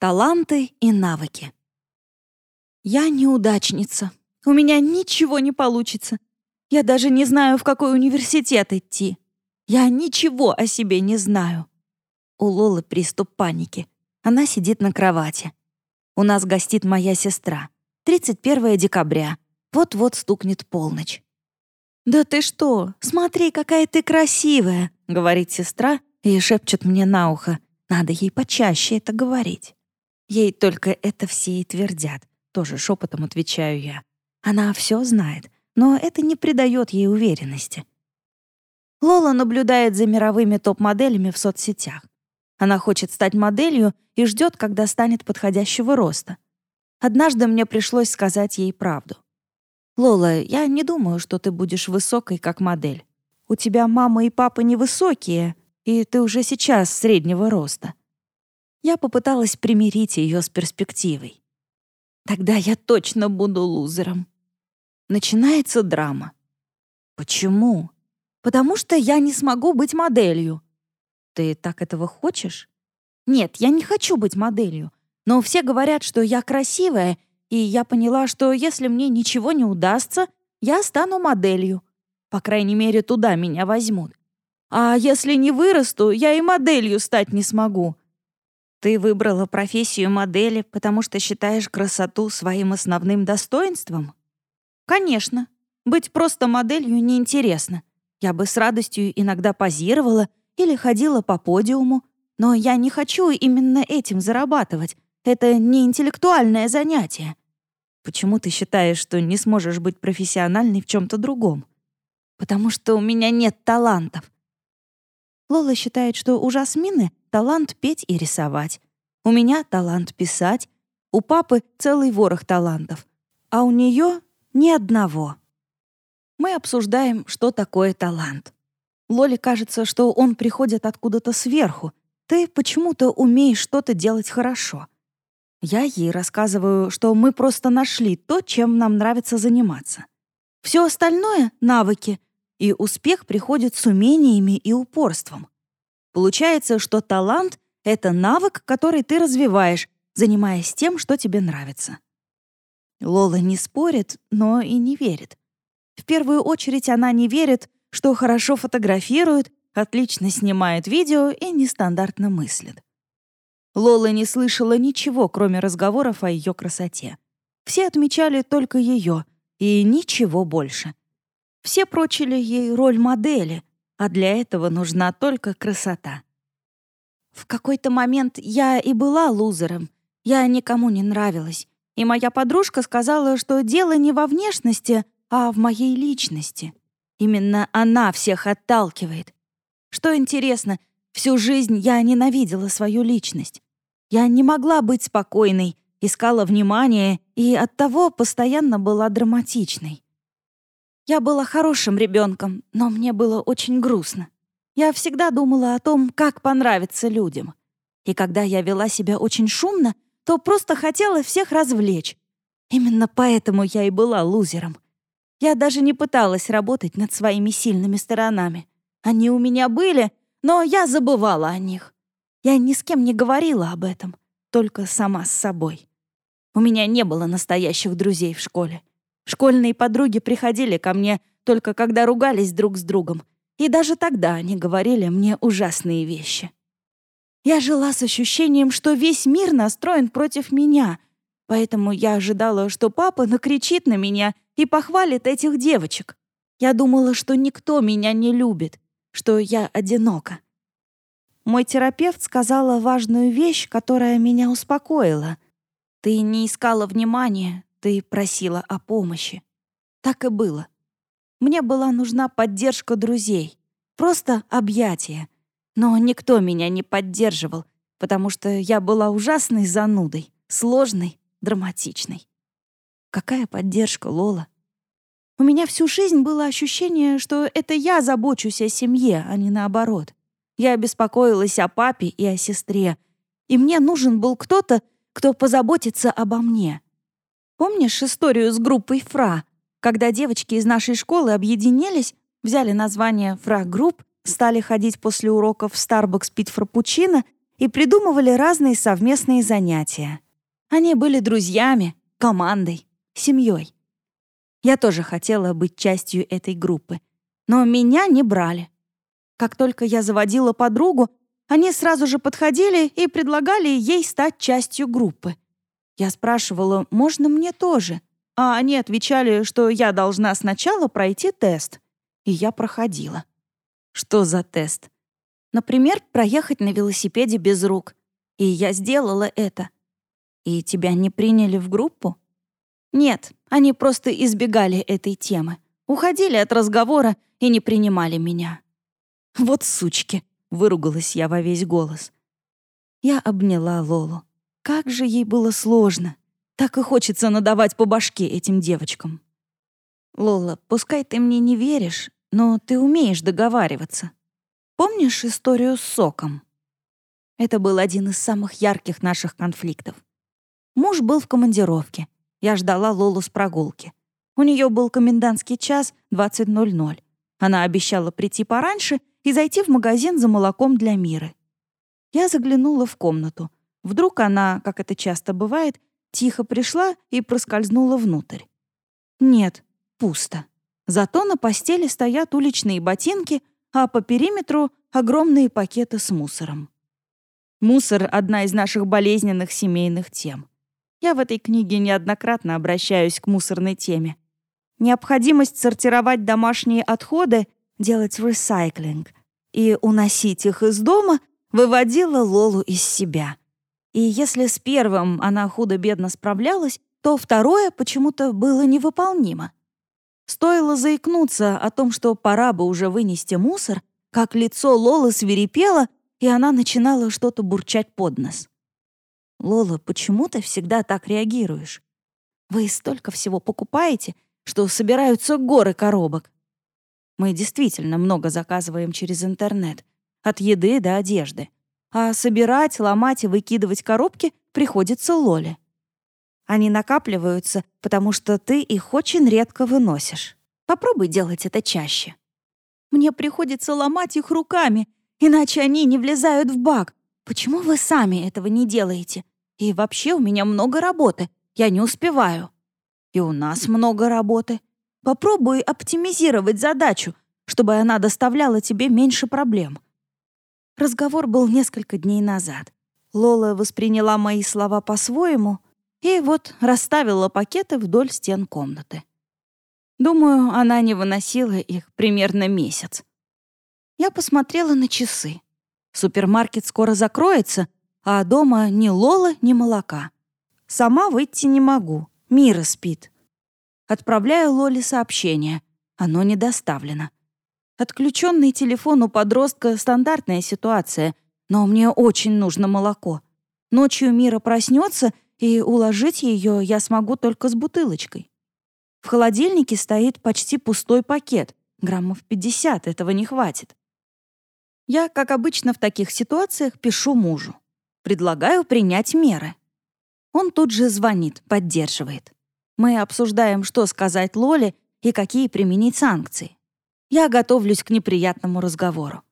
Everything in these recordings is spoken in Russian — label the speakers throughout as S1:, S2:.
S1: Таланты и навыки. Я неудачница. У меня ничего не получится. Я даже не знаю, в какой университет идти. Я ничего о себе не знаю. У Лолы приступ паники. Она сидит на кровати. У нас гостит моя сестра. 31 декабря. Вот-вот стукнет полночь. «Да ты что? Смотри, какая ты красивая!» — говорит сестра и шепчет мне на ухо. Надо ей почаще это говорить. Ей только это все и твердят. Тоже шепотом отвечаю я. Она все знает, но это не придает ей уверенности. Лола наблюдает за мировыми топ-моделями в соцсетях. Она хочет стать моделью и ждет, когда станет подходящего роста. Однажды мне пришлось сказать ей правду. «Лола, я не думаю, что ты будешь высокой, как модель. У тебя мама и папа невысокие, и ты уже сейчас среднего роста. Я попыталась примирить ее с перспективой. Тогда я точно буду лузером. Начинается драма. Почему? Потому что я не смогу быть моделью. Ты так этого хочешь? Нет, я не хочу быть моделью. Но все говорят, что я красивая, и я поняла, что если мне ничего не удастся, я стану моделью. По крайней мере, туда меня возьмут. А если не вырасту, я и моделью стать не смогу. Ты выбрала профессию модели, потому что считаешь красоту своим основным достоинством? Конечно. Быть просто моделью неинтересно. Я бы с радостью иногда позировала или ходила по подиуму, но я не хочу именно этим зарабатывать. Это не интеллектуальное занятие. Почему ты считаешь, что не сможешь быть профессиональной в чем то другом? Потому что у меня нет талантов. Лола считает, что у Жасмины талант петь и рисовать. У меня талант писать. У папы целый ворох талантов. А у нее ни одного. Мы обсуждаем, что такое талант. Лоле кажется, что он приходит откуда-то сверху. Ты почему-то умеешь что-то делать хорошо. Я ей рассказываю, что мы просто нашли то, чем нам нравится заниматься. Все остальное — навыки, и успех приходит с умениями и упорством. Получается, что талант — это навык, который ты развиваешь, занимаясь тем, что тебе нравится. Лола не спорит, но и не верит. В первую очередь она не верит, что хорошо фотографирует, отлично снимает видео и нестандартно мыслит. Лола не слышала ничего, кроме разговоров о ее красоте. Все отмечали только ее и ничего больше. Все прочили ей роль модели, а для этого нужна только красота. В какой-то момент я и была лузером. Я никому не нравилась. И моя подружка сказала, что дело не во внешности, а в моей личности. Именно она всех отталкивает. Что интересно, всю жизнь я ненавидела свою личность. Я не могла быть спокойной, искала внимания и оттого постоянно была драматичной. Я была хорошим ребенком, но мне было очень грустно. Я всегда думала о том, как понравиться людям. И когда я вела себя очень шумно, то просто хотела всех развлечь. Именно поэтому я и была лузером. Я даже не пыталась работать над своими сильными сторонами. Они у меня были, но я забывала о них. Я ни с кем не говорила об этом, только сама с собой. У меня не было настоящих друзей в школе. Школьные подруги приходили ко мне только когда ругались друг с другом, и даже тогда они говорили мне ужасные вещи. Я жила с ощущением, что весь мир настроен против меня, поэтому я ожидала, что папа накричит на меня и похвалит этих девочек. Я думала, что никто меня не любит, что я одинока. Мой терапевт сказала важную вещь, которая меня успокоила. Ты не искала внимания, ты просила о помощи. Так и было. Мне была нужна поддержка друзей. Просто объятия. Но никто меня не поддерживал, потому что я была ужасной занудой, сложной, драматичной. Какая поддержка, Лола? У меня всю жизнь было ощущение, что это я забочусь о семье, а не наоборот. Я беспокоилась о папе и о сестре, и мне нужен был кто-то, кто позаботится обо мне. Помнишь историю с группой «Фра», когда девочки из нашей школы объединились, взяли название «Фра Групп», стали ходить после уроков в Starbucks пить фрапучино и придумывали разные совместные занятия. Они были друзьями, командой, семьей. Я тоже хотела быть частью этой группы, но меня не брали. Как только я заводила подругу, они сразу же подходили и предлагали ей стать частью группы. Я спрашивала, можно мне тоже? А они отвечали, что я должна сначала пройти тест. И я проходила. Что за тест? Например, проехать на велосипеде без рук. И я сделала это. И тебя не приняли в группу? Нет, они просто избегали этой темы. Уходили от разговора и не принимали меня. «Вот сучки!» — выругалась я во весь голос. Я обняла Лолу. Как же ей было сложно. Так и хочется надавать по башке этим девочкам. «Лола, пускай ты мне не веришь, но ты умеешь договариваться. Помнишь историю с соком?» Это был один из самых ярких наших конфликтов. Муж был в командировке. Я ждала Лолу с прогулки. У нее был комендантский час 20.00. Она обещала прийти пораньше и зайти в магазин за молоком для Миры. Я заглянула в комнату. Вдруг она, как это часто бывает, тихо пришла и проскользнула внутрь. Нет, пусто. Зато на постели стоят уличные ботинки, а по периметру — огромные пакеты с мусором. Мусор — одна из наших болезненных семейных тем. Я в этой книге неоднократно обращаюсь к мусорной теме. Необходимость сортировать домашние отходы, делать ресайклинг и уносить их из дома выводила Лолу из себя. И если с первым она худо-бедно справлялась, то второе почему-то было невыполнимо. Стоило заикнуться о том, что пора бы уже вынести мусор, как лицо Лолы свирепело, и она начинала что-то бурчать под нос. «Лола, почему ты всегда так реагируешь? Вы столько всего покупаете, что собираются горы коробок. Мы действительно много заказываем через интернет, от еды до одежды. А собирать, ломать и выкидывать коробки приходится Лоле. Они накапливаются, потому что ты их очень редко выносишь. Попробуй делать это чаще. Мне приходится ломать их руками, иначе они не влезают в бак. Почему вы сами этого не делаете? И вообще у меня много работы. Я не успеваю. И у нас много работы. Попробуй оптимизировать задачу, чтобы она доставляла тебе меньше проблем. Разговор был несколько дней назад. Лола восприняла мои слова по-своему и вот расставила пакеты вдоль стен комнаты. Думаю, она не выносила их примерно месяц. Я посмотрела на часы. Супермаркет скоро закроется, а дома ни Лола, ни молока. Сама выйти не могу. Мира спит. Отправляю Лоле сообщение. Оно не доставлено. Отключенный телефон у подростка — стандартная ситуация, но мне очень нужно молоко. Ночью Мира проснется, и уложить ее я смогу только с бутылочкой. В холодильнике стоит почти пустой пакет. Граммов 50, этого не хватит. Я, как обычно в таких ситуациях, пишу мужу. Предлагаю принять меры. Он тут же звонит, поддерживает. Мы обсуждаем, что сказать Лоле и какие применить санкции. Я готовлюсь к неприятному разговору.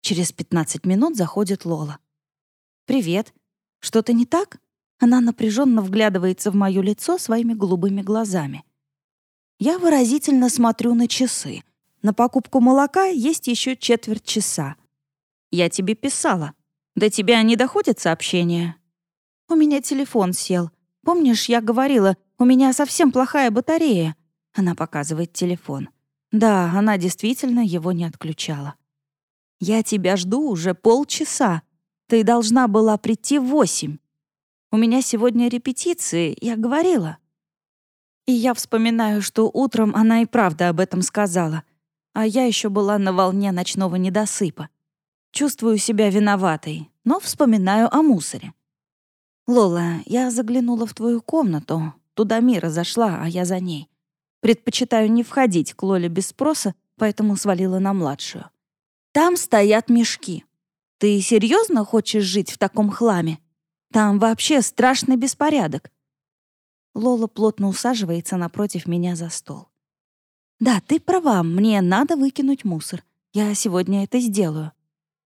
S1: Через 15 минут заходит Лола. «Привет. Что-то не так?» Она напряженно вглядывается в мое лицо своими голубыми глазами. Я выразительно смотрю на часы. На покупку молока есть еще четверть часа. «Я тебе писала», до тебя не доходят сообщения? У меня телефон сел. Помнишь, я говорила, у меня совсем плохая батарея. Она показывает телефон. Да, она действительно его не отключала. Я тебя жду уже полчаса. Ты должна была прийти в восемь. У меня сегодня репетиции, я говорила. И я вспоминаю, что утром она и правда об этом сказала. А я еще была на волне ночного недосыпа. Чувствую себя виноватой, но вспоминаю о мусоре. «Лола, я заглянула в твою комнату. Туда Мира зашла, а я за ней. Предпочитаю не входить к Лоле без спроса, поэтому свалила на младшую. Там стоят мешки. Ты серьезно хочешь жить в таком хламе? Там вообще страшный беспорядок». Лола плотно усаживается напротив меня за стол. «Да, ты права, мне надо выкинуть мусор. Я сегодня это сделаю.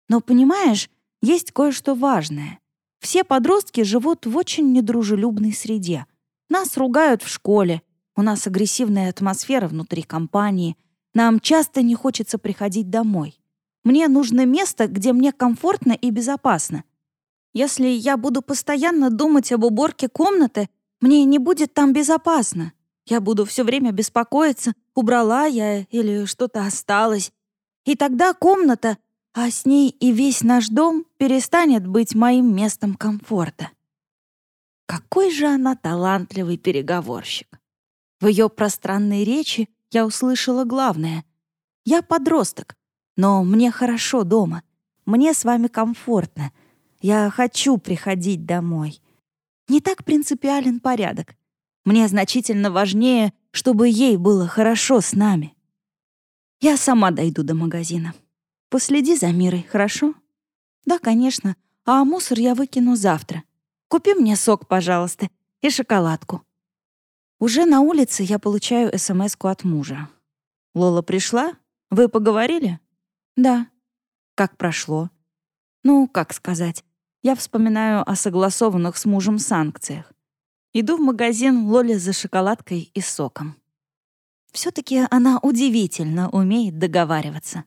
S1: Но понимаешь, Есть кое-что важное. Все подростки живут в очень недружелюбной среде. Нас ругают в школе, у нас агрессивная атмосфера внутри компании, нам часто не хочется приходить домой. Мне нужно место, где мне комфортно и безопасно. Если я буду постоянно думать об уборке комнаты, мне не будет там безопасно. Я буду все время беспокоиться, убрала я или что-то осталось. И тогда комната, а с ней и весь наш дом перестанет быть моим местом комфорта. Какой же она талантливый переговорщик. В ее пространной речи я услышала главное. Я подросток, но мне хорошо дома. Мне с вами комфортно. Я хочу приходить домой. Не так принципиален порядок. Мне значительно важнее, чтобы ей было хорошо с нами. Я сама дойду до магазина. Последи за Мирой, хорошо? Да, конечно. А мусор я выкину завтра. Купи мне сок, пожалуйста, и шоколадку. Уже на улице я получаю смс от мужа. «Лола пришла? Вы поговорили?» «Да». «Как прошло?» «Ну, как сказать. Я вспоминаю о согласованных с мужем санкциях. Иду в магазин Лоле за шоколадкой и соком. все таки она удивительно умеет договариваться.